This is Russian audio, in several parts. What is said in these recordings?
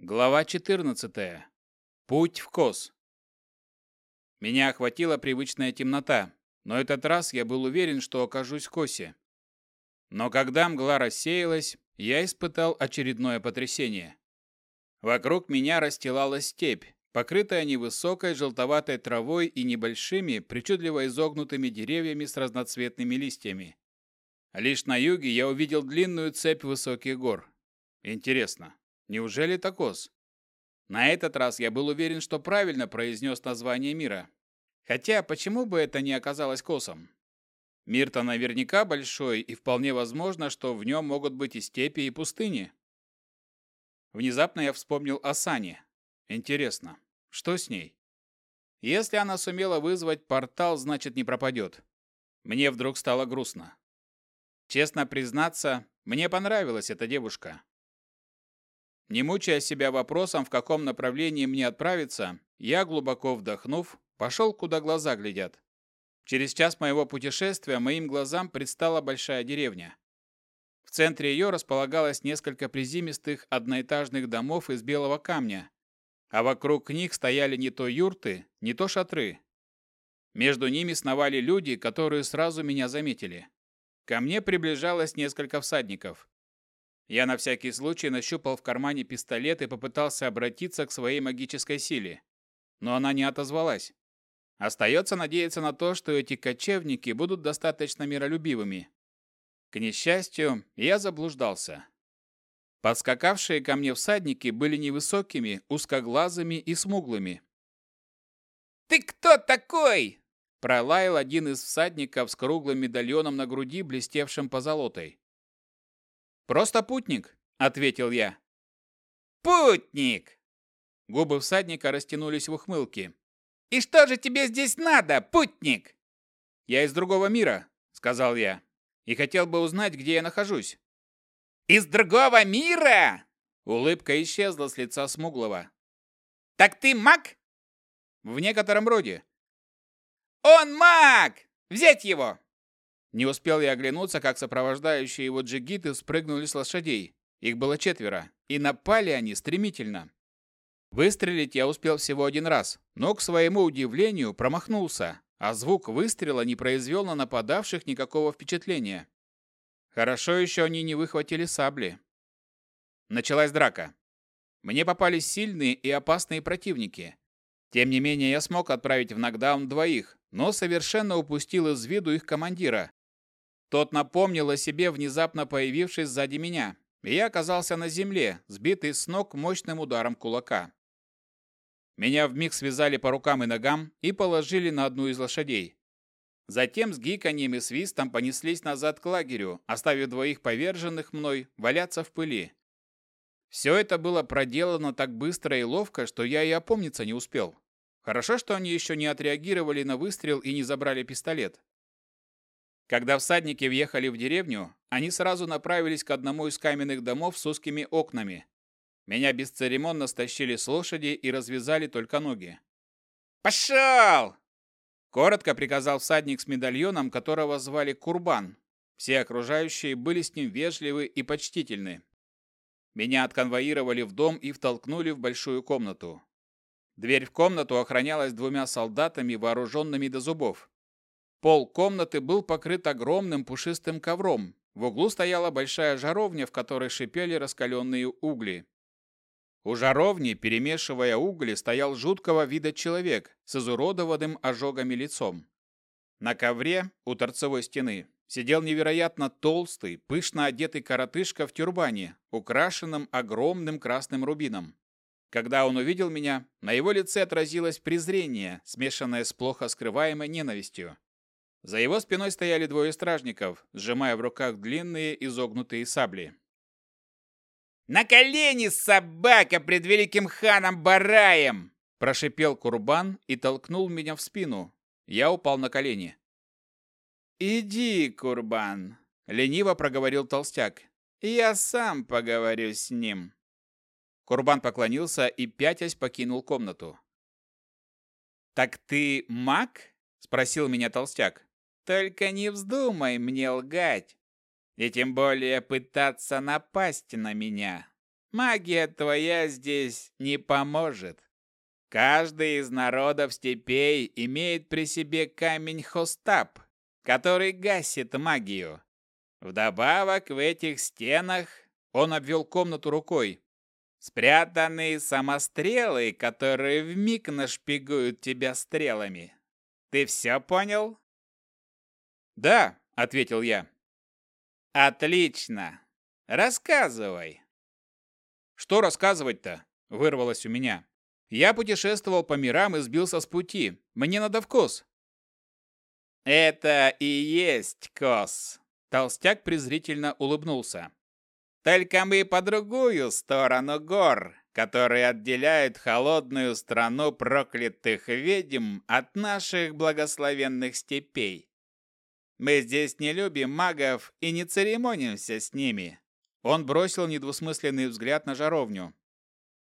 Глава 14. Путь в Кос. Меня охватила привычная темнота, но этот раз я был уверен, что окажусь в Косе. Но когда мгла рассеялась, я испытал очередное потрясение. Вокруг меня расстилалась степь, покрытая невысокой желтоватой травой и небольшими, причудливо изогнутыми деревьями с разноцветными листьями. Лишь на юге я увидел длинную цепь высоких гор. Интересно, Неужели это Кос? На этот раз я был уверен, что правильно произнес название мира. Хотя, почему бы это не оказалось Косом? Мир-то наверняка большой, и вполне возможно, что в нем могут быть и степи, и пустыни. Внезапно я вспомнил о Сане. Интересно, что с ней? Если она сумела вызвать портал, значит не пропадет. Мне вдруг стало грустно. Честно признаться, мне понравилась эта девушка. Не мучая себя вопросом, в каком направлении мне отправиться, я, глубоко вдохнув, пошел, куда глаза глядят. Через час моего путешествия моим глазам предстала большая деревня. В центре ее располагалось несколько приземистых одноэтажных домов из белого камня, а вокруг них стояли не то юрты, не то шатры. Между ними сновали люди, которые сразу меня заметили. Ко мне приближалось несколько всадников. Я на всякий случай нащупал в кармане пистолет и попытался обратиться к своей магической силе. Но она не отозвалась. Остается надеяться на то, что эти кочевники будут достаточно миролюбивыми. К несчастью, я заблуждался. Подскакавшие ко мне всадники были невысокими, узкоглазыми и смуглыми. «Ты кто такой?» Пролаял один из всадников с круглым медальоном на груди, блестевшим позолотой. «Просто путник», — ответил я. «Путник!» Губы всадника растянулись в ухмылке. «И что же тебе здесь надо, путник?» «Я из другого мира», — сказал я, «и хотел бы узнать, где я нахожусь». «Из другого мира?» Улыбка исчезла с лица Смуглого. «Так ты маг?» «В некотором роде». «Он маг! Взять его!» Не успел я оглянуться, как сопровождающие его джигиты спрыгнули с лошадей. Их было четверо, и напали они стремительно. Выстрелить я успел всего один раз, но, к своему удивлению, промахнулся, а звук выстрела не произвел на нападавших никакого впечатления. Хорошо еще они не выхватили сабли. Началась драка. Мне попались сильные и опасные противники. Тем не менее, я смог отправить в нокдаун двоих, но совершенно упустил из виду их командира, тот напомнил о себе, внезапно появившись сзади меня, и я оказался на земле, сбитый с ног мощным ударом кулака. Меня вмиг связали по рукам и ногам и положили на одну из лошадей. Затем с гиканьем и свистом понеслись назад к лагерю, оставив двоих поверженных мной валяться в пыли. Все это было проделано так быстро и ловко, что я и опомниться не успел. Хорошо, что они еще не отреагировали на выстрел и не забрали пистолет. Когда всадники въехали в деревню, они сразу направились к одному из каменных домов с узкими окнами. Меня бесцеремонно стащили с лошади и развязали только ноги. «Пошел!» Коротко приказал всадник с медальоном, которого звали Курбан. Все окружающие были с ним вежливы и почтительны. Меня отконвоировали в дом и втолкнули в большую комнату. Дверь в комнату охранялась двумя солдатами, вооруженными до зубов. Пол комнаты был покрыт огромным пушистым ковром. В углу стояла большая жаровня, в которой шипели раскаленные угли. У жаровни, перемешивая угли, стоял жуткого вида человек с изуродованным ожогами лицом. На ковре у торцевой стены сидел невероятно толстый, пышно одетый коротышка в тюрбане, украшенном огромным красным рубином. Когда он увидел меня, на его лице отразилось презрение, смешанное с плохо скрываемой ненавистью. За его спиной стояли двое стражников, сжимая в руках длинные изогнутые сабли. «На колени, собака, пред великим ханом Бараем!» Прошипел Курбан и толкнул меня в спину. Я упал на колени. «Иди, Курбан», — лениво проговорил толстяк. «Я сам поговорю с ним». Курбан поклонился и, пятясь, покинул комнату. «Так ты маг?» — спросил меня толстяк. Только не вздумай мне лгать, и тем более пытаться напасть на меня. магия твоя здесь не поможет. Каждый из народов степей имеет при себе камень Хостап, который гасит магию. Вдобавок в этих стенах он обвел комнату рукой. Спрятаны самострелы, которые вмиг нашпигуют тебя стрелами. Ты все понял? Да, ответил я. Отлично. Рассказывай. Что рассказывать-то? Вырвалось у меня. Я путешествовал по мирам и сбился с пути. Мне надо в Кос. Это и есть Кос. Толстяк презрительно улыбнулся. Только мы по другую сторону гор, которые отделяют холодную страну проклятых ведьм от наших благословенных степей. Мы здесь не любим магов и не церемонимся с ними. Он бросил недвусмысленный взгляд на жаровню.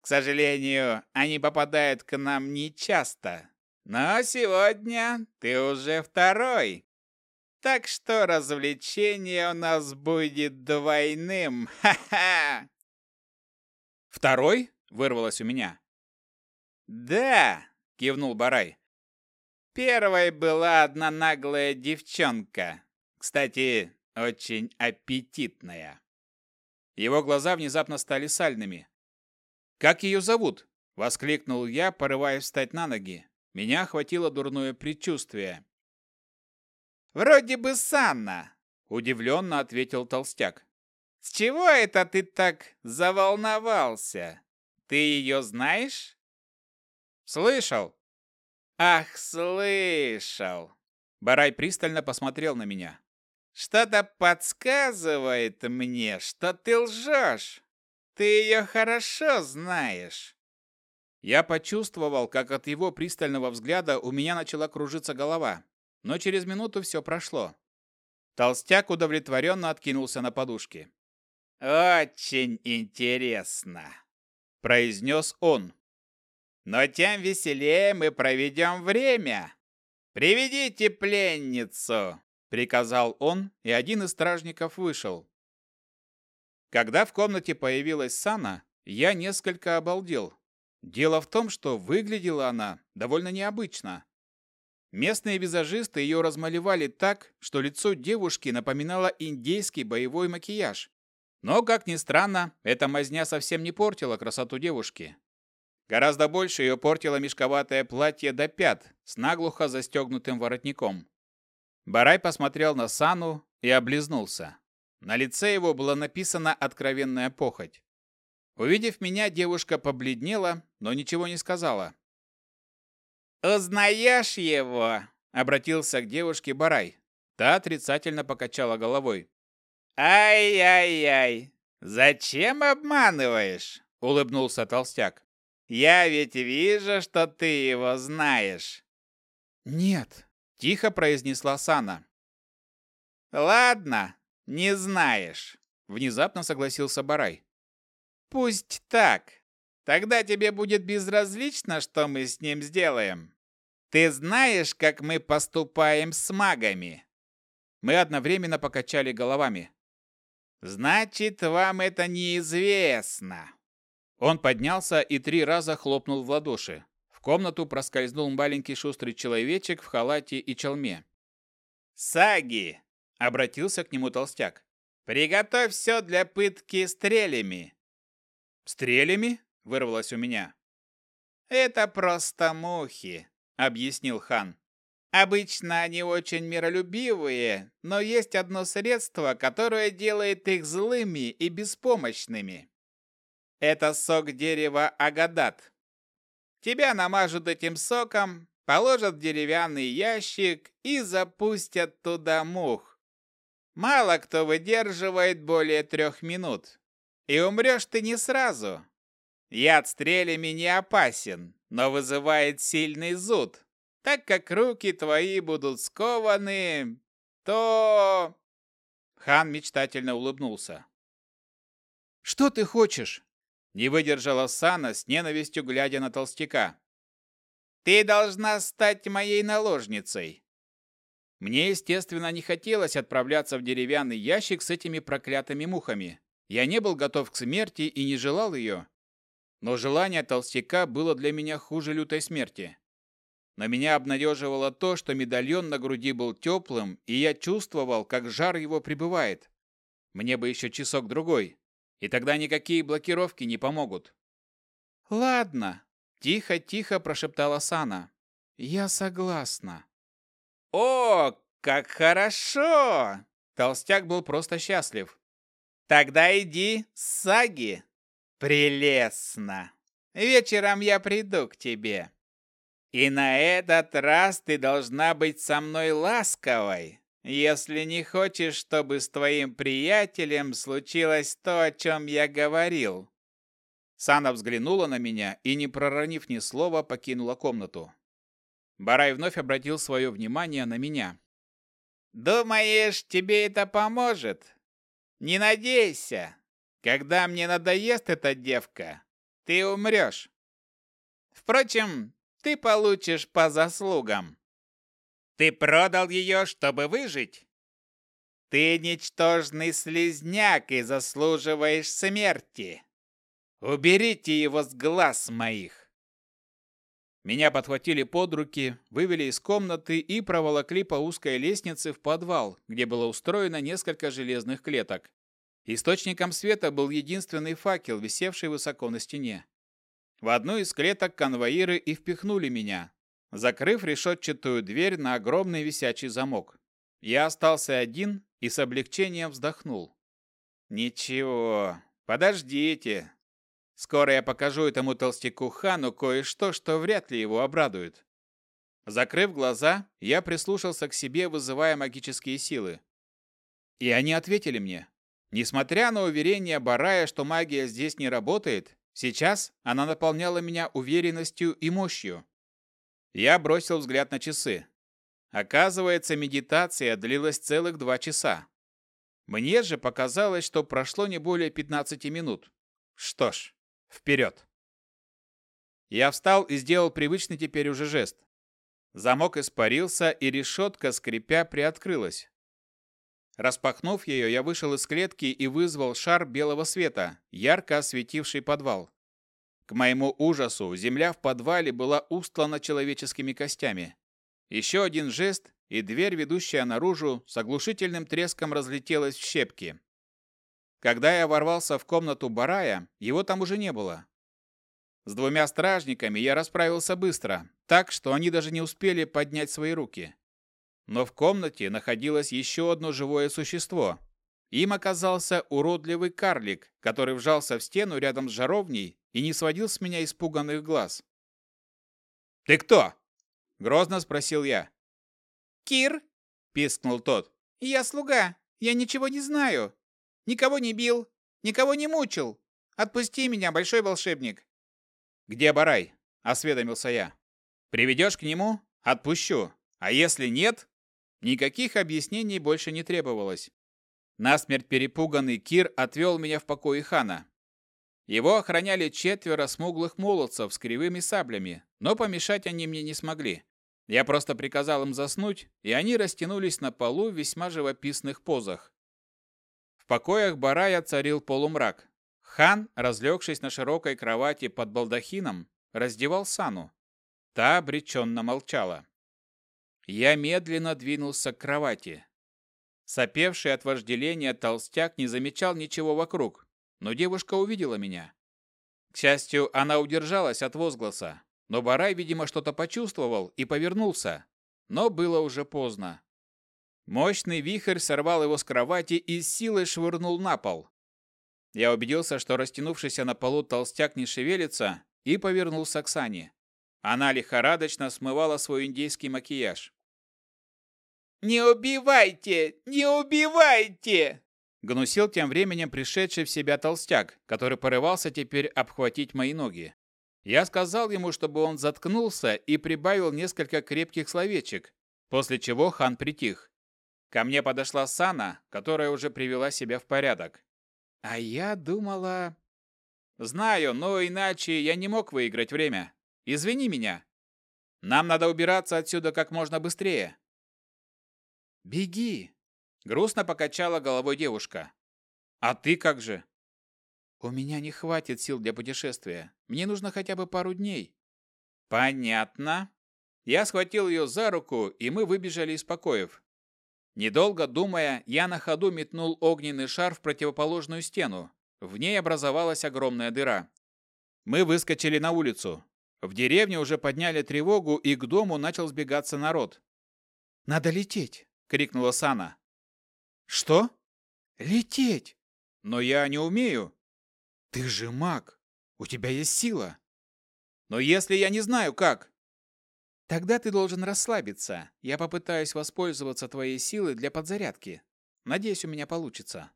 К сожалению, они попадают к нам нечасто. Но сегодня ты уже второй. Так что развлечение у нас будет двойным. Ха-ха! Второй? Вырвалось у меня. Да, кивнул Барай. Первой была одна наглая девчонка. Кстати, очень аппетитная. Его глаза внезапно стали сальными. «Как ее зовут?» – воскликнул я, порываясь встать на ноги. Меня охватило дурное предчувствие. «Вроде бы Санна», – удивленно ответил толстяк. «С чего это ты так заволновался? Ты ее знаешь?» «Слышал». «Ах, слышал!» Барай пристально посмотрел на меня. «Что-то подсказывает мне, что ты лжешь. Ты ее хорошо знаешь». Я почувствовал, как от его пристального взгляда у меня начала кружиться голова, но через минуту все прошло. Толстяк удовлетворенно откинулся на подушке. «Очень интересно», — произнес он. «Но тем веселее мы проведем время. Приведите пленницу!» — приказал он, и один из стражников вышел. Когда в комнате появилась Сана, я несколько обалдел. Дело в том, что выглядела она довольно необычно. Местные визажисты ее размалевали так, что лицо девушки напоминало индейский боевой макияж. Но, как ни странно, эта мазня совсем не портила красоту девушки. Гораздо больше ее портило мешковатое платье до пят с наглухо застегнутым воротником. Барай посмотрел на Сану и облизнулся. На лице его была написана откровенная похоть. Увидев меня, девушка побледнела, но ничего не сказала. «Узнаешь его?» — обратился к девушке Барай. Та отрицательно покачала головой. «Ай-яй-яй! Зачем обманываешь?» — улыбнулся толстяк. «Я ведь вижу, что ты его знаешь». «Нет», — тихо произнесла Сана. «Ладно, не знаешь», — внезапно согласился Барай. «Пусть так. Тогда тебе будет безразлично, что мы с ним сделаем. Ты знаешь, как мы поступаем с магами?» Мы одновременно покачали головами. «Значит, вам это неизвестно». Он поднялся и три раза хлопнул в ладоши. В комнату проскользнул маленький шустрый человечек в халате и челме. «Саги!» — обратился к нему толстяк. «Приготовь все для пытки стрелями!» «Стрелями?» — вырвалось у меня. «Это просто мухи», — объяснил хан. «Обычно они очень миролюбивые, но есть одно средство, которое делает их злыми и беспомощными. Это сок дерева агадат. Тебя намажут этим соком, положат в деревянный ящик и запустят туда мух. Мало кто выдерживает более трех минут. И умрешь ты не сразу. Яд стрелями не опасен, но вызывает сильный зуд. Так как руки твои будут скованы, то...» Хан мечтательно улыбнулся. «Что ты хочешь?» Не выдержала Сана с ненавистью, глядя на толстяка. «Ты должна стать моей наложницей!» Мне, естественно, не хотелось отправляться в деревянный ящик с этими проклятыми мухами. Я не был готов к смерти и не желал ее. Но желание толстяка было для меня хуже лютой смерти. Но меня обнадеживало то, что медальон на груди был теплым, и я чувствовал, как жар его прибывает. Мне бы еще часок-другой, и тогда никакие блокировки не помогут. «Ладно», – тихо-тихо прошептала Сана. «Я согласна». «О, как хорошо!» Толстяк был просто счастлив. «Тогда иди, Саги!» «Прелестно! Вечером я приду к тебе. И на этот раз ты должна быть со мной ласковой, если не хочешь, чтобы с твоим приятелем случилось то, о чем я говорил». Сана взглянула на меня и, не проронив ни слова, покинула комнату. Барай вновь обратил свое внимание на меня. «Думаешь, тебе это поможет? Не надейся. Когда мне надоест эта девка, ты умрешь. Впрочем, ты получишь по заслугам. Ты продал ее, чтобы выжить? Ты ничтожный слезняк и заслуживаешь смерти. Уберите его с глаз моих. Меня подхватили под руки, вывели из комнаты и проволокли по узкой лестнице в подвал, где было устроено несколько железных клеток. Источником света был единственный факел, висевший высоко на стене. В одну из клеток конвоиры и впихнули меня, закрыв решетчатую дверь на огромный висячий замок. Я остался один и с облегчением вздохнул. «Ничего, подождите. Скоро я покажу этому толстяку Хану кое-что, что вряд ли его обрадует». Закрыв глаза, я прислушался к себе, вызывая магические силы. И они ответили мне. Несмотря на уверение Барая, что магия здесь не работает, сейчас она наполняла меня уверенностью и мощью. Я бросил взгляд на часы. Оказывается, медитация длилась целых два часа. Мне же показалось, что прошло не более 15 минут. Что ж, вперед. Я встал и сделал привычный теперь уже жест. Замок испарился, и решетка, скрипя, приоткрылась. Распахнув ее, я вышел из клетки и вызвал шар белого света, ярко осветивший подвал. К моему ужасу, земля в подвале была устлана человеческими костями. Еще один жест, и дверь, ведущая наружу, с оглушительным треском разлетелась в щепки. Когда я ворвался в комнату Барая, его там уже не было. С двумя стражниками я расправился быстро, так, что они даже не успели поднять свои руки. Но в комнате находилось еще одно живое существо. Им оказался уродливый карлик, который вжался в стену рядом с жаровней и не сводил с меня испуганных глаз. «Ты кто?» – грозно спросил я. «Кир!» – пискнул тот. «Я слуга. Я ничего не знаю. Никого не бил, никого не мучил. Отпусти меня, большой волшебник!» «Где Барай?» – осведомился я. «Приведешь к нему? Отпущу. А если нет, Никаких объяснений больше не требовалось. Насмерть перепуганный Кир отвел меня в покои хана. Его охраняли четверо смуглых молодцев с кривыми саблями, но помешать они мне не смогли. Я просто приказал им заснуть, и они растянулись на полу в весьма живописных позах. В покоях Барая царил полумрак. Хан, разлегшись на широкой кровати под балдахином, раздевал Сану. Та обреченно молчала. Я медленно двинулся к кровати. Сопевший от вожделения толстяк не замечал ничего вокруг, но девушка увидела меня. К счастью, она удержалась от возгласа, но Барай, видимо, что-то почувствовал и повернулся, но было уже поздно. Мощный вихрь сорвал его с кровати и с силой швырнул на пол. Я убедился, что растянувшийся на полу толстяк не шевелится, и повернулся к Сане. Она лихорадочно смывала свой индейский макияж. «Не убивайте! Не убивайте!» Гнусил тем временем пришедший в себя толстяк, который порывался теперь обхватить мои ноги. Я сказал ему, чтобы он заткнулся и прибавил несколько крепких словечек, после чего хан притих. Ко мне подошла Сана, которая уже привела себя в порядок. А я думала... Знаю, но иначе я не мог выиграть время. Извини меня. Нам надо убираться отсюда как можно быстрее. «Беги!» – грустно покачала головой девушка. «А ты как же? У меня не хватит сил для путешествия. Мне нужно хотя бы пару дней. Понятно. Я схватил ее за руку, и мы выбежали из покоев. Недолго думая, я на ходу метнул огненный шар в противоположную стену. В ней образовалась огромная дыра. Мы выскочили на улицу. В деревне уже подняли тревогу, и к дому начал сбегаться народ. «Надо лететь!» — крикнула Сана. «Что?» «Лететь!» «Но я не умею!» «Ты же маг! У тебя есть сила!» «Но если я не знаю, как?» «Тогда ты должен расслабиться. Я попытаюсь воспользоваться твоей силой для подзарядки. Надеюсь, у меня получится».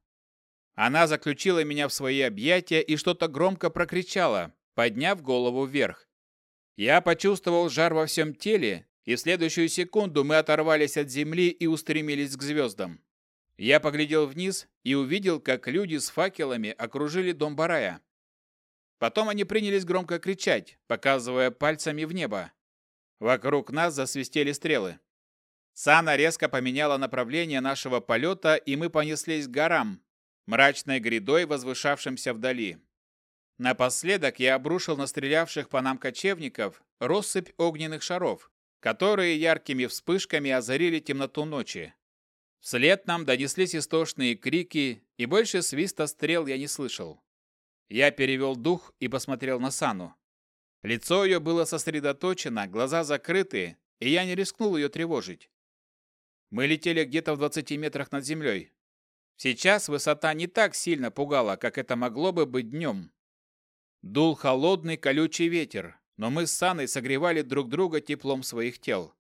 Она заключила меня в свои объятия и что-то громко прокричала, подняв голову вверх. Я почувствовал жар во всем теле, и в следующую секунду мы оторвались от земли и устремились к звездам. Я поглядел вниз и увидел, как люди с факелами окружили дом Барая. Потом они принялись громко кричать, показывая пальцами в небо. Вокруг нас засвистели стрелы. Сана резко поменяла направление нашего полета, и мы понеслись к горам, мрачной грядой, возвышавшимся вдали. Напоследок я обрушил на стрелявших по нам кочевников россыпь огненных шаров, которые яркими вспышками озарили темноту ночи. Вслед нам донеслись истошные крики, и больше свиста стрел я не слышал. Я перевел дух и посмотрел на Сану. Лицо ее было сосредоточено, глаза закрыты, и я не рискнул ее тревожить. Мы летели где-то в 20 метрах над землей. Сейчас высота не так сильно пугала, как это могло бы быть днем. Дул холодный колючий ветер, но мы с Саной согревали друг друга теплом своих тел.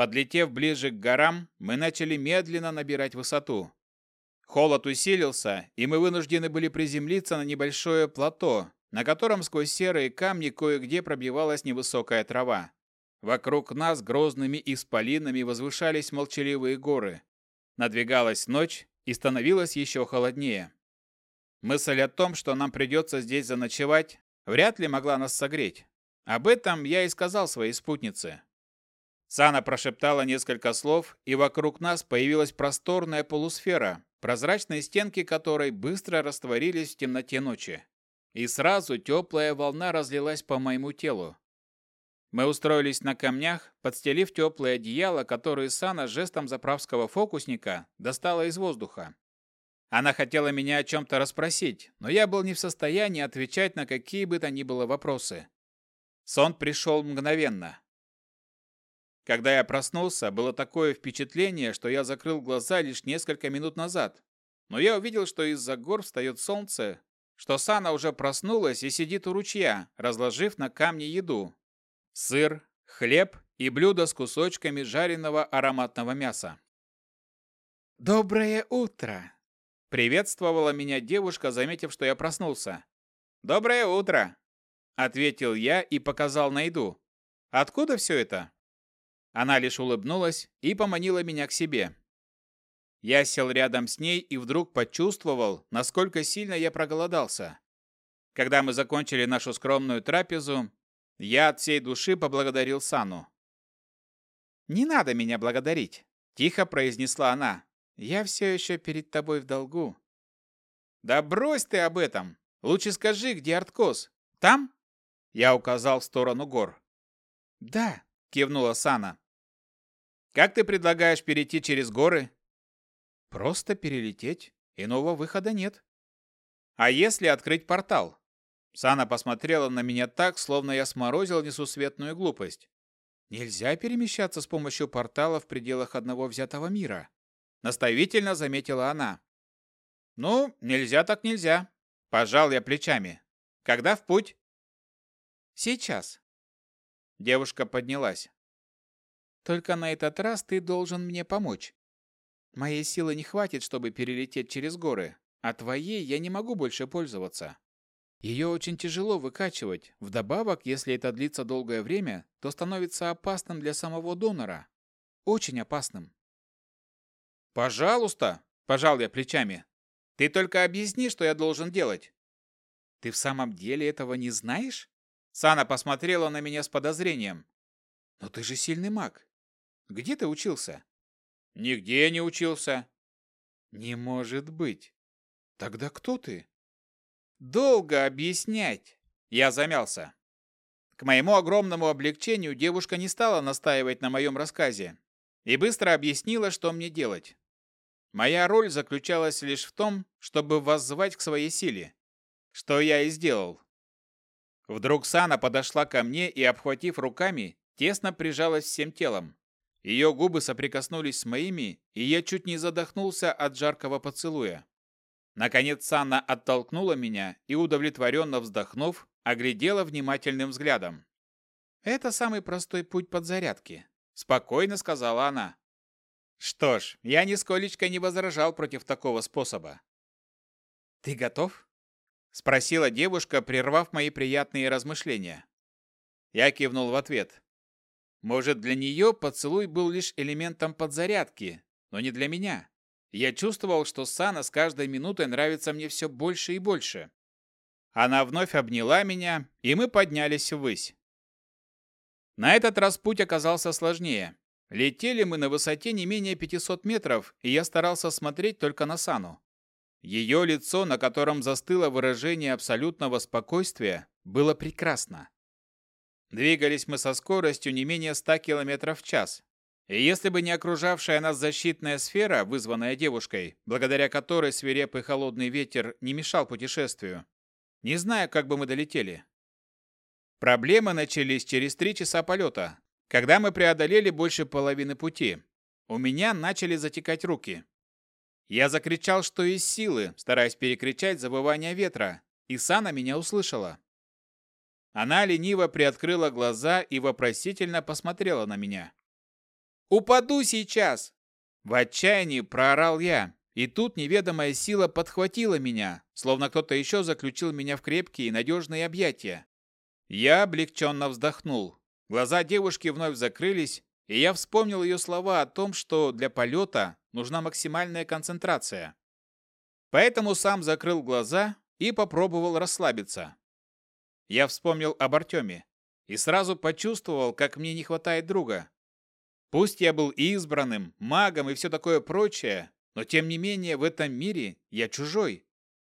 Подлетев ближе к горам, мы начали медленно набирать высоту. Холод усилился, и мы вынуждены были приземлиться на небольшое плато, на котором сквозь серые камни кое-где пробивалась невысокая трава. Вокруг нас грозными исполинами возвышались молчаливые горы. Надвигалась ночь, и становилось еще холоднее. Мысль о том, что нам придется здесь заночевать, вряд ли могла нас согреть. Об этом я и сказал своей спутнице. Сана прошептала несколько слов, и вокруг нас появилась просторная полусфера, прозрачные стенки которой быстро растворились в темноте ночи. И сразу теплая волна разлилась по моему телу. Мы устроились на камнях, подстелив теплое одеяло, которое Сана жестом заправского фокусника достала из воздуха. Она хотела меня о чем-то расспросить, но я был не в состоянии отвечать на какие бы то ни было вопросы. Сон пришел мгновенно. Когда я проснулся, было такое впечатление, что я закрыл глаза лишь несколько минут назад. Но я увидел, что из-за гор встает солнце, что Сана уже проснулась и сидит у ручья, разложив на камне еду. Сыр, хлеб и блюдо с кусочками жареного ароматного мяса. «Доброе утро!» Приветствовала меня девушка, заметив, что я проснулся. «Доброе утро!» Ответил я и показал на еду. «Откуда все это?» Она лишь улыбнулась и поманила меня к себе. Я сел рядом с ней и вдруг почувствовал, насколько сильно я проголодался. Когда мы закончили нашу скромную трапезу, я от всей души поблагодарил Сану. «Не надо меня благодарить», – тихо произнесла она. Я все еще перед тобой в долгу. Да брось ты об этом. Лучше скажи, где Арткос? Там? Я указал в сторону гор. Да, кивнула Сана. Как ты предлагаешь перейти через горы? Просто перелететь. Иного выхода нет. А если открыть портал? Сана посмотрела на меня так, словно я сморозил несусветную глупость. Нельзя перемещаться с помощью портала в пределах одного взятого мира. Наставительно заметила она. «Ну, нельзя так нельзя». Пожал я плечами. «Когда в путь?» «Сейчас». Девушка поднялась. «Только на этот раз ты должен мне помочь. Моей силы не хватит, чтобы перелететь через горы, а твоей я не могу больше пользоваться. Ее очень тяжело выкачивать. Вдобавок, если это длится долгое время, то становится опасным для самого донора. Очень опасным. «Пожалуйста!» – пожал я плечами. «Ты только объясни, что я должен делать». «Ты в самом деле этого не знаешь?» Сана посмотрела на меня с подозрением. «Но ты же сильный маг. Где ты учился?» «Нигде не учился». «Не может быть. Тогда кто ты?» долго объяснять. Я замялся. К моему огромному облегчению девушка не стала настаивать на моем рассказе и быстро объяснила, что мне делать. Моя роль заключалась лишь в том, чтобы воззвать к своей силе, что я и сделал. Вдруг Сана подошла ко мне и, обхватив руками, тесно прижалась всем телом. Ее губы соприкоснулись с моими, и я чуть не задохнулся от жаркого поцелуя. Наконец Санна оттолкнула меня и, удовлетворенно вздохнув, оглядела внимательным взглядом. «Это самый простой путь подзарядки», – спокойно сказала она. Что ж, я нисколечко не возражал против такого способа. «Ты готов?» – спросила девушка, прервав мои приятные размышления. Я кивнул в ответ. Может, для нее поцелуй был лишь элементом подзарядки, но не для меня. Я чувствовал, что Сана с каждой минутой нравится мне все больше и больше. Она вновь обняла меня, и мы поднялись ввысь. На этот раз путь оказался сложнее. Летели мы на высоте не менее 500 метров, и я старался смотреть только на Сану. Ее лицо, на котором застыло выражение абсолютного спокойствия, было прекрасно. Двигались мы со скоростью не менее 100 км в час. И если бы не окружавшая нас защитная сфера, вызванная девушкой, благодаря которой свирепый холодный ветер не мешал путешествию, не знаю, как бы мы долетели. Проблемы начались через три часа полета, когда мы преодолели больше половины пути. У меня начали затекать руки. Я закричал, что из силы, стараясь перекричать забывание ветра, и Сана меня услышала. Она лениво приоткрыла глаза и вопросительно посмотрела на меня. «Упаду сейчас!» В отчаянии проорал я, и тут неведомая сила подхватила меня, словно кто-то еще заключил меня в крепкие и надежные объятия. Я облегченно вздохнул. Глаза девушки вновь закрылись, и я вспомнил ее слова о том, что для полета нужна максимальная концентрация. Поэтому сам закрыл глаза и попробовал расслабиться я вспомнил об Артеме и сразу почувствовал, как мне не хватает друга. Пусть я был избранным, магом и все такое прочее, но тем не менее в этом мире я чужой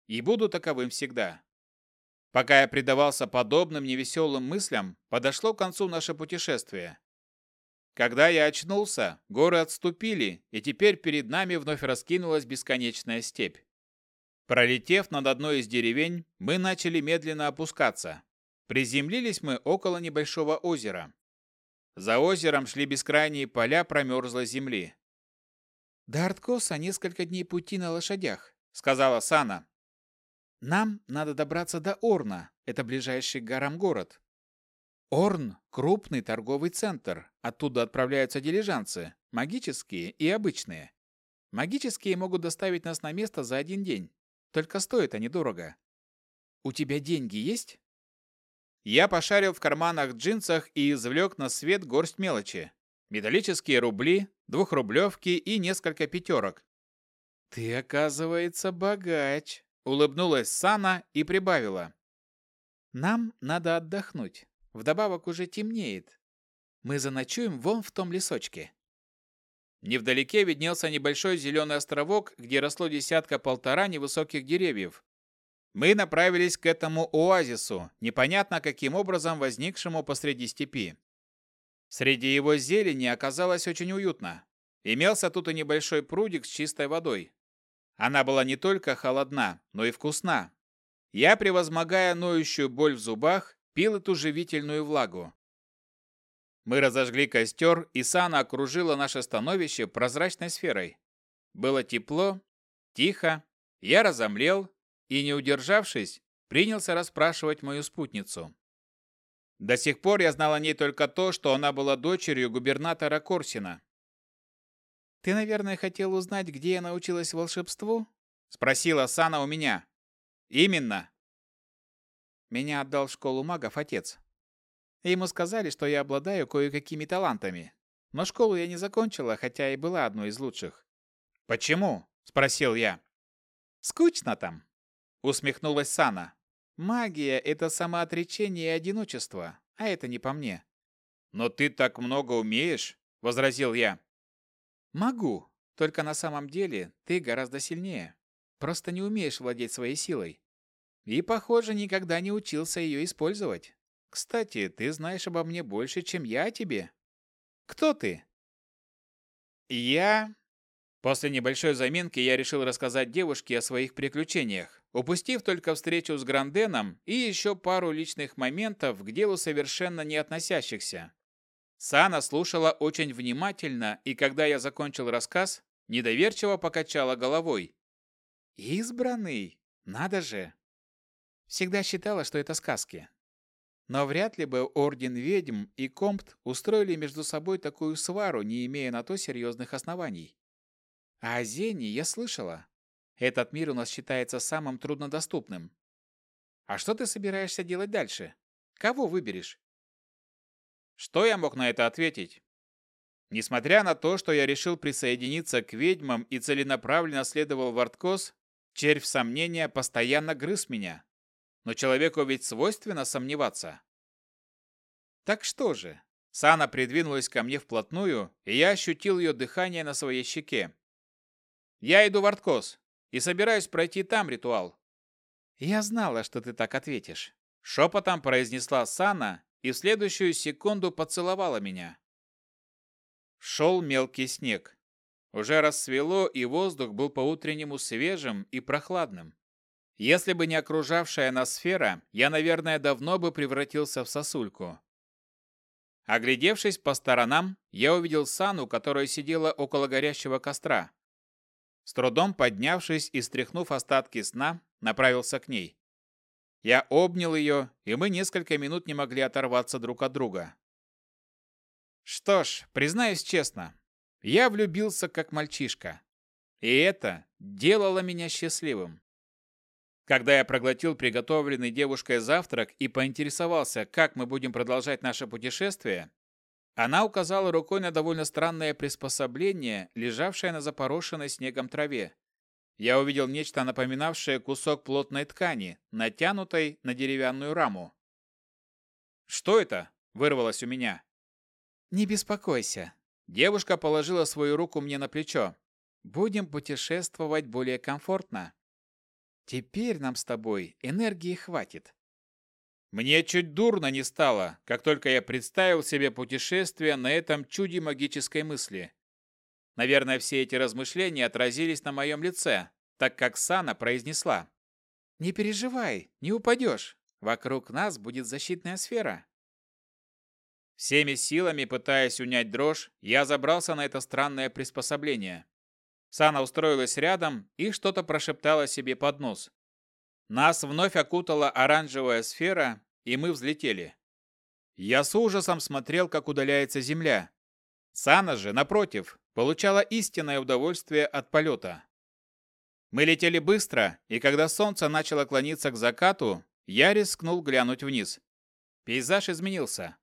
и буду таковым всегда. Пока я предавался подобным невеселым мыслям, подошло к концу наше путешествие. Когда я очнулся, горы отступили, и теперь перед нами вновь раскинулась бесконечная степь. Пролетев над одной из деревень, мы начали медленно опускаться. Приземлились мы около небольшого озера. За озером шли бескрайние поля промерзлой земли. «До Арткоса несколько дней пути на лошадях», — сказала Сана. «Нам надо добраться до Орна, это ближайший к горам город. Орн – крупный торговый центр, оттуда отправляются дилижанцы, магические и обычные. Магические могут доставить нас на место за один день. Только стоят они дорого. У тебя деньги есть? Я пошарил в карманах джинсах и извлек на свет горсть мелочи. Металлические рубли, двухрублевки и несколько пятерок. «Ты, оказывается, богач», — улыбнулась Сана и прибавила. «Нам надо отдохнуть. Вдобавок уже темнеет. Мы заночуем вон в том лесочке». Невдалеке виднелся небольшой зеленый островок, где росло десятка-полтора невысоких деревьев. Мы направились к этому оазису, непонятно каким образом возникшему посреди степи. Среди его зелени оказалось очень уютно. Имелся тут и небольшой прудик с чистой водой. Она была не только холодна, но и вкусна. Я, превозмогая ноющую боль в зубах, пил эту живительную влагу. Мы разожгли костер, и Сана окружила наше становище прозрачной сферой. Было тепло, тихо, я разомлел и, не удержавшись, принялся расспрашивать мою спутницу. До сих пор я знал о ней только то, что она была дочерью губернатора Корсина. «Ты, наверное, хотел узнать, где я научилась волшебству?» — спросила Сана у меня. «Именно». Меня отдал в школу магов отец. Ему сказали, что я обладаю кое-какими талантами. Но школу я не закончила, хотя и была одной из лучших. «Почему?» – спросил я. «Скучно там», – усмехнулась Сана. «Магия – это самоотречение и одиночество, а это не по мне». «Но ты так много умеешь?» – возразил я. «Могу, только на самом деле ты гораздо сильнее. Просто не умеешь владеть своей силой. И, похоже, никогда не учился ее использовать. Кстати, ты знаешь обо мне больше, чем я о тебе. Кто ты? Я... После небольшой заминки я решил рассказать девушке о своих приключениях, упустив только встречу с Гранденом и еще пару личных моментов к делу совершенно не относящихся. Сана слушала очень внимательно, и когда я закончил рассказ, недоверчиво покачала головой. «Избранный? Надо же!» Всегда считала, что это сказки. Но вряд ли бы Орден Ведьм и Компт устроили между собой такую свару, не имея на то серьезных оснований. А о Зене я слышала. Этот мир у нас считается самым труднодоступным. А что ты собираешься делать дальше? Кого выберешь? Что я мог на это ответить? Несмотря на то, что я решил присоединиться к ведьмам и целенаправленно следовал в Арткос, червь сомнения постоянно грыз меня. Но человеку ведь свойственно сомневаться. Так что же? Сана придвинулась ко мне вплотную, и я ощутил ее дыхание на своей щеке. Я иду в Арткос и собираюсь пройти там ритуал. Я знала, что ты так ответишь. Шепотом произнесла Сана и в следующую секунду поцеловала меня. Шел мелкий снег. Уже рассвело, и воздух был по-утреннему свежим и прохладным. Если бы не окружавшая нас сфера, я, наверное, давно бы превратился в сосульку. Оглядевшись по сторонам, я увидел Сану, которая сидела около горящего костра. С трудом поднявшись и стряхнув остатки сна, направился к ней. Я обнял ее, и мы несколько минут не могли оторваться друг от друга. Что ж, признаюсь честно, я влюбился как мальчишка. И это делало меня счастливым. Когда я проглотил приготовленный девушкой завтрак и поинтересовался, как мы будем продолжать наше путешествие, она указала рукой на довольно странное приспособление, лежавшее на запорошенной снегом траве. Я увидел нечто напоминавшее кусок плотной ткани, натянутой на деревянную раму. «Что это?» – вырвалось у меня. «Не беспокойся». Девушка положила свою руку мне на плечо. «Будем путешествовать более комфортно. Теперь нам с тобой энергии хватит. Мне чуть дурно не стало, как только я представил себе путешествие на этом чуде магической мысли. Наверное, все эти размышления отразились на моем лице, так как Сана произнесла. «Не переживай, не упадешь. Вокруг нас будет защитная сфера». Всеми силами, пытаясь унять дрожь, я забрался на это странное приспособление. Сана устроилась рядом и что-то прошептала себе под нос. Нас вновь окутала оранжевая сфера, и мы взлетели. Я с ужасом смотрел, как удаляется земля. Сана же, напротив, получала истинное удовольствие от полета. Мы летели быстро, и когда солнце начало клониться к закату, я рискнул глянуть вниз. Пейзаж изменился.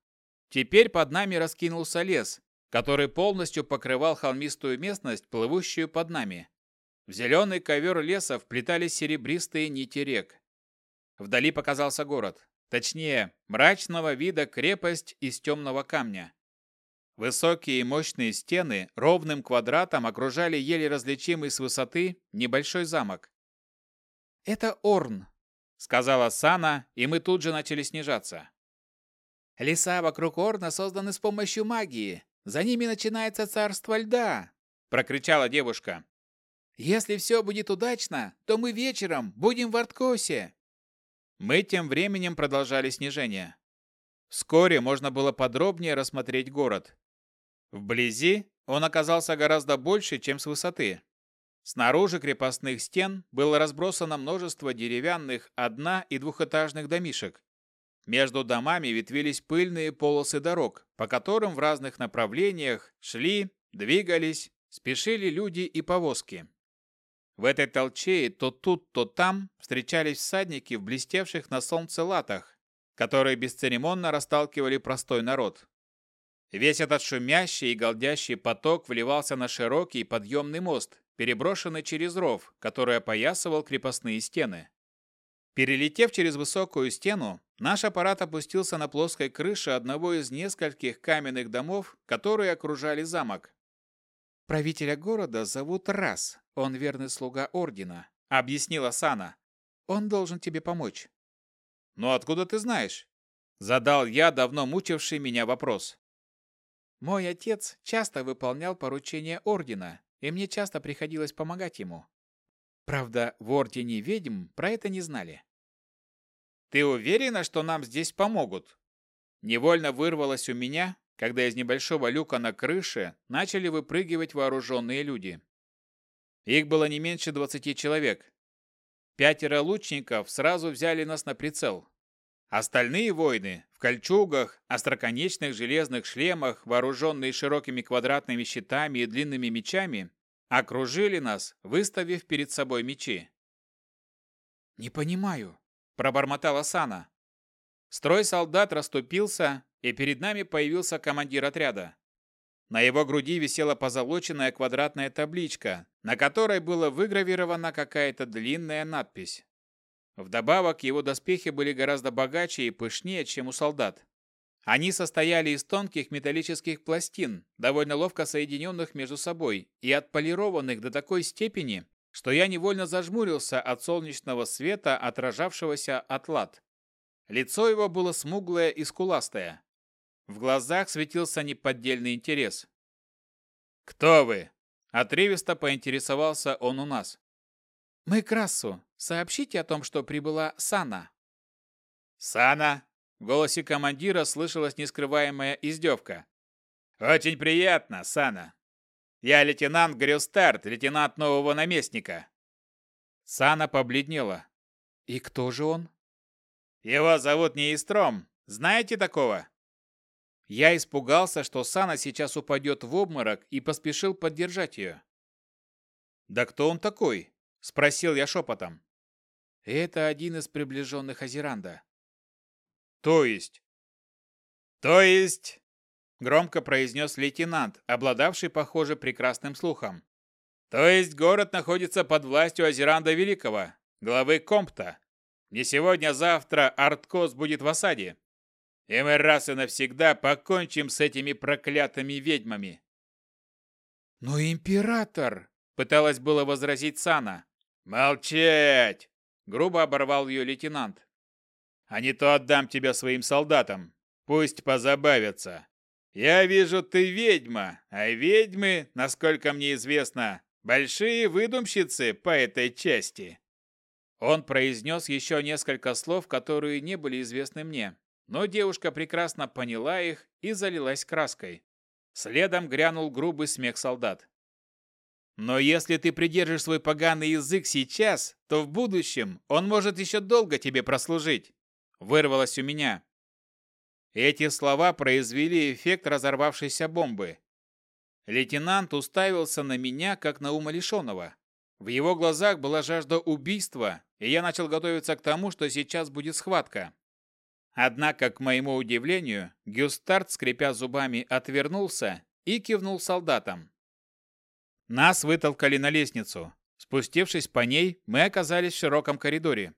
Теперь под нами раскинулся лес, который полностью покрывал холмистую местность, плывущую под нами. В зеленый ковер леса вплетались серебристые нити рек. Вдали показался город. Точнее, мрачного вида крепость из темного камня. Высокие и мощные стены ровным квадратом окружали еле различимый с высоты небольшой замок. «Это Орн», — сказала Сана, и мы тут же начали снижаться. «Леса вокруг Орна созданы с помощью магии. За ними начинается царство льда», — прокричала девушка. Если все будет удачно, то мы вечером будем в Арткосе. Мы тем временем продолжали снижение. Вскоре можно было подробнее рассмотреть город. Вблизи он оказался гораздо больше, чем с высоты. Снаружи крепостных стен было разбросано множество деревянных одно- и двухэтажных домишек. Между домами ветвились пыльные полосы дорог, по которым в разных направлениях шли, двигались, спешили люди и повозки. В этой толчее то тут, то там встречались всадники в блестевших на солнце латах, которые бесцеремонно расталкивали простой народ. Весь этот шумящий и голдящий поток вливался на широкий подъемный мост, переброшенный через ров, который опоясывал крепостные стены. Перелетев через высокую стену, наш аппарат опустился на плоской крыше одного из нескольких каменных домов, которые окружали замок. Правителя города зовут Раз, он верный слуга ордена, объяснила Сана. Он должен тебе помочь». «Но откуда ты знаешь?» Задал я давно мучивший меня вопрос. «Мой отец часто выполнял поручения Ордена, и мне часто приходилось помогать ему. Правда, в Ордене ведьм про это не знали». «Ты уверена, что нам здесь помогут?» Невольно вырвалось у меня, когда из небольшого люка на крыше начали выпрыгивать вооруженные люди. Их было не меньше двадцати человек. Пятеро лучников сразу взяли нас на прицел. Остальные воины в кольчугах, остроконечных железных шлемах, вооруженные широкими квадратными щитами и длинными мечами, окружили нас, выставив перед собой мечи. «Не понимаю», – пробормотала Сана. Строй солдат расступился, и перед нами появился командир отряда. На его груди висела позолоченная квадратная табличка, на которой была выгравирована какая-то длинная надпись. Вдобавок, его доспехи были гораздо богаче и пышнее, чем у солдат. Они состояли из тонких металлических пластин, довольно ловко соединенных между собой и отполированных до такой степени, что я невольно зажмурился от солнечного света, отражавшегося от лад. Лицо его было смуглое и скуластое. В глазах светился неподдельный интерес. «Кто вы?» – отрывисто поинтересовался он у нас. «Мы Красу. Сообщите о том, что прибыла Сана». «Сана?» – в голосе командира слышалась нескрываемая издевка. «Очень приятно, Сана. Я лейтенант Грюстарт, лейтенант нового наместника». Сана побледнела. «И кто же он?» Его зовут Неистром. Знаете такого? Я испугался, что Сана сейчас упадет в обморок и поспешил поддержать ее. «Да кто он такой?» – спросил я шепотом. «Это один из приближенных Азеранда». «То есть?» «То есть?» – громко произнес лейтенант, обладавший, похоже, прекрасным слухом. «То есть город находится под властью Азеранда Великого, главы Компта, не сегодня, а Арткос будет в осаде. И мы раз и навсегда покончим с этими проклятыми ведьмами. Но император, пыталась было возразить Сана. Молчать! Грубо оборвал ее лейтенант. А не то отдам тебя своим солдатам. Пусть позабавятся. Я вижу, ты ведьма, а ведьмы, насколько мне известно, большие выдумщицы по этой части. Он произнес еще несколько слов, которые не были известны мне, но девушка прекрасно поняла их и залилась краской. Следом грянул грубый смех солдат. «Но если ты придержишь свой поганый язык сейчас, то в будущем он может еще долго тебе прослужить», — вырвалось у меня. Эти слова произвели эффект разорвавшейся бомбы. Лейтенант уставился на меня, как на умалишенного. В его глазах была жажда убийства, и я начал готовиться к тому, что сейчас будет схватка. Однако, к моему удивлению, Гюстарт, скрипя зубами, отвернулся и кивнул солдатам. Нас вытолкали на лестницу. Спустившись по ней, мы оказались в широком коридоре.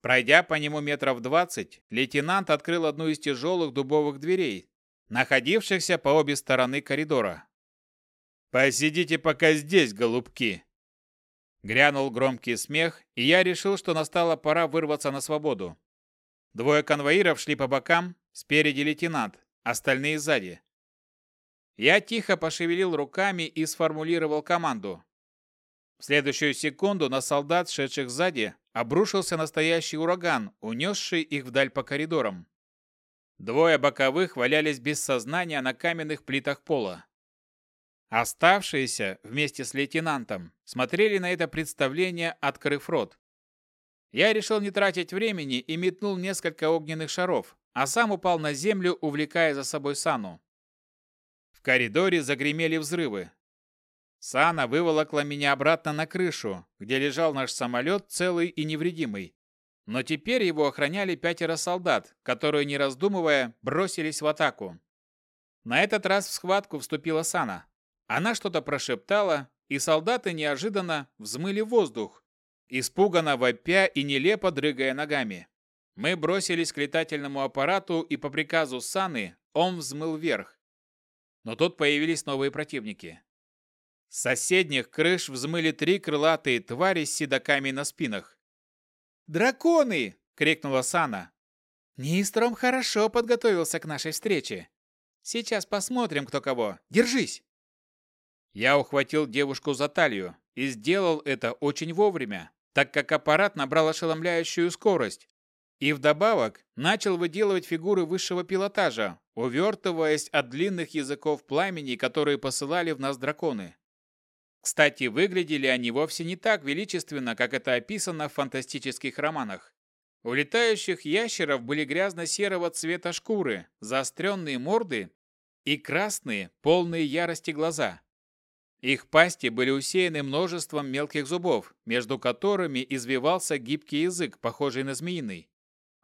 Пройдя по нему метров двадцать, лейтенант открыл одну из тяжелых дубовых дверей, находившихся по обе стороны коридора. «Посидите пока здесь, голубки!» Грянул громкий смех, и я решил, что настала пора вырваться на свободу. Двое конвоиров шли по бокам, спереди лейтенант, остальные сзади. Я тихо пошевелил руками и сформулировал команду. В следующую секунду на солдат, шедших сзади, обрушился настоящий ураган, унесший их вдаль по коридорам. Двое боковых валялись без сознания на каменных плитах пола. Оставшиеся, вместе с лейтенантом, смотрели на это представление, открыв рот. Я решил не тратить времени и метнул несколько огненных шаров, а сам упал на землю, увлекая за собой Сану. В коридоре загремели взрывы. Сана выволокла меня обратно на крышу, где лежал наш самолет целый и невредимый. Но теперь его охраняли пятеро солдат, которые, не раздумывая, бросились в атаку. На этот раз в схватку вступила Сана. Она что-то прошептала, и солдаты неожиданно взмыли воздух, испуганно вопя и нелепо дрыгая ногами. Мы бросились к летательному аппарату, и по приказу Саны он взмыл вверх. Но тут появились новые противники. С соседних крыш взмыли три крылатые твари с седаками на спинах. «Драконы!» — крикнула Сана. «Нистром хорошо подготовился к нашей встрече. Сейчас посмотрим, кто кого. Держись!» Я ухватил девушку за талию и сделал это очень вовремя, так как аппарат набрал ошеломляющую скорость, и вдобавок начал выделывать фигуры высшего пилотажа, увертываясь от длинных языков пламени, которые посылали в нас драконы. Кстати, выглядели они вовсе не так величественно, как это описано в фантастических романах. У летающих ящеров были грязно-серого цвета шкуры, заостренные морды и красные, полные ярости глаза. Их пасти были усеяны множеством мелких зубов, между которыми извивался гибкий язык, похожий на змеиный.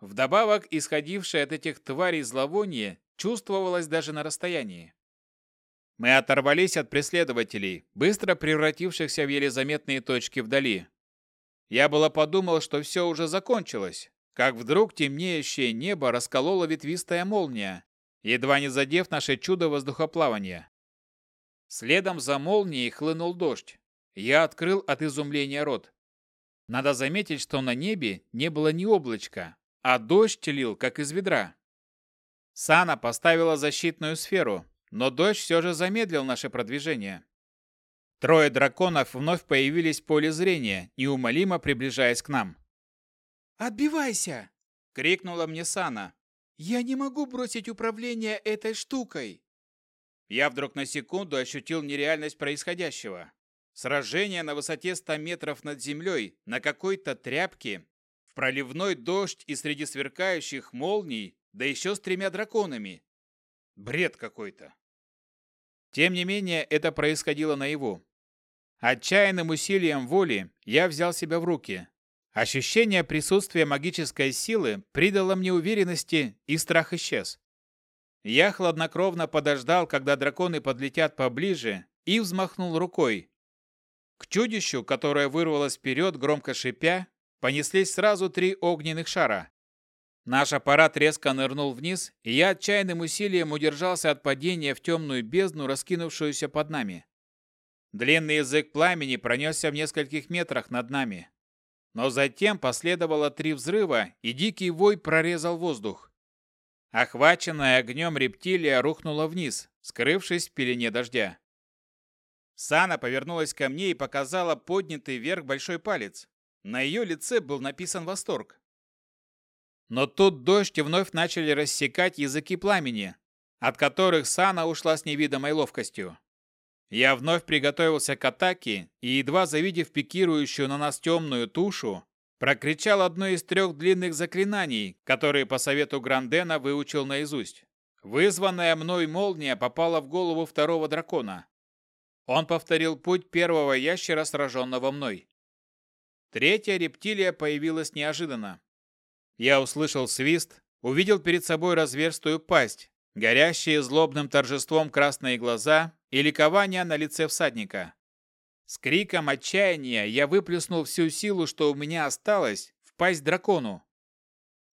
Вдобавок, исходившее от этих тварей зловоние чувствовалось даже на расстоянии. Мы оторвались от преследователей, быстро превратившихся в еле заметные точки вдали. Я было подумал, что все уже закончилось, как вдруг темнеющее небо расколола ветвистая молния, едва не задев наше чудо воздухоплавания. Следом за молнией хлынул дождь. Я открыл от изумления рот. Надо заметить, что на небе не было ни облачка, а дождь лил, как из ведра. Сана поставила защитную сферу, но дождь все же замедлил наше продвижение. Трое драконов вновь появились в поле зрения, неумолимо приближаясь к нам. «Отбивайся!» — крикнула мне Сана. «Я не могу бросить управление этой штукой!» Я вдруг на секунду ощутил нереальность происходящего. Сражение на высоте 100 метров над землей на какой-то тряпке проливной дождь и среди сверкающих молний, да еще с тремя драконами. Бред какой-то. Тем не менее, это происходило наяву. Отчаянным усилием воли я взял себя в руки. Ощущение присутствия магической силы придало мне уверенности, и страх исчез. Я хладнокровно подождал, когда драконы подлетят поближе, и взмахнул рукой. К чудищу, которое вырвалось вперед, громко шипя, понеслись сразу три огненных шара. Наш аппарат резко нырнул вниз, и я отчаянным усилием удержался от падения в темную бездну, раскинувшуюся под нами. Длинный язык пламени пронесся в нескольких метрах над нами. Но затем последовало три взрыва, и дикий вой прорезал воздух. Охваченная огнем рептилия рухнула вниз, скрывшись в пелене дождя. Сана повернулась ко мне и показала поднятый вверх большой палец. На ее лице был написан восторг. Но тут дождь вновь начали рассекать языки пламени, от которых Сана ушла с невидимой ловкостью. Я вновь приготовился к атаке и, едва завидев пикирующую на нас темную тушу, прокричал одно из трех длинных заклинаний, которые по совету Грандена выучил наизусть. Вызванная мной молния попала в голову второго дракона. Он повторил путь первого ящера, сраженного мной. Третья рептилия появилась неожиданно. Я услышал свист, увидел перед собой разверстую пасть, горящие злобным торжеством красные глаза и ликование на лице всадника. С криком отчаяния я выплеснул всю силу, что у меня осталось, в пасть дракону.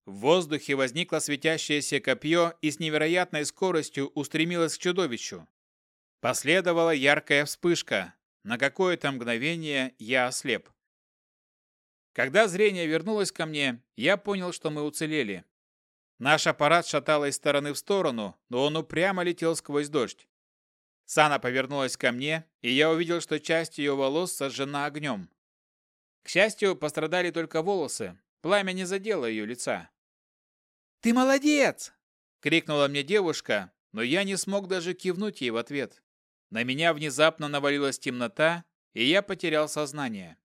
В воздухе возникло светящееся копье и с невероятной скоростью устремилось к чудовищу. Последовала яркая вспышка. На какое-то мгновение я ослеп. Когда зрение вернулось ко мне, я понял, что мы уцелели. Наш аппарат шатало из стороны в сторону, но он упрямо летел сквозь дождь. Сана повернулась ко мне, и я увидел, что часть ее волос сожжена огнем. К счастью, пострадали только волосы. Пламя не задело ее лица. «Ты молодец!» — крикнула мне девушка, но я не смог даже кивнуть ей в ответ. На меня внезапно навалилась темнота, и я потерял сознание.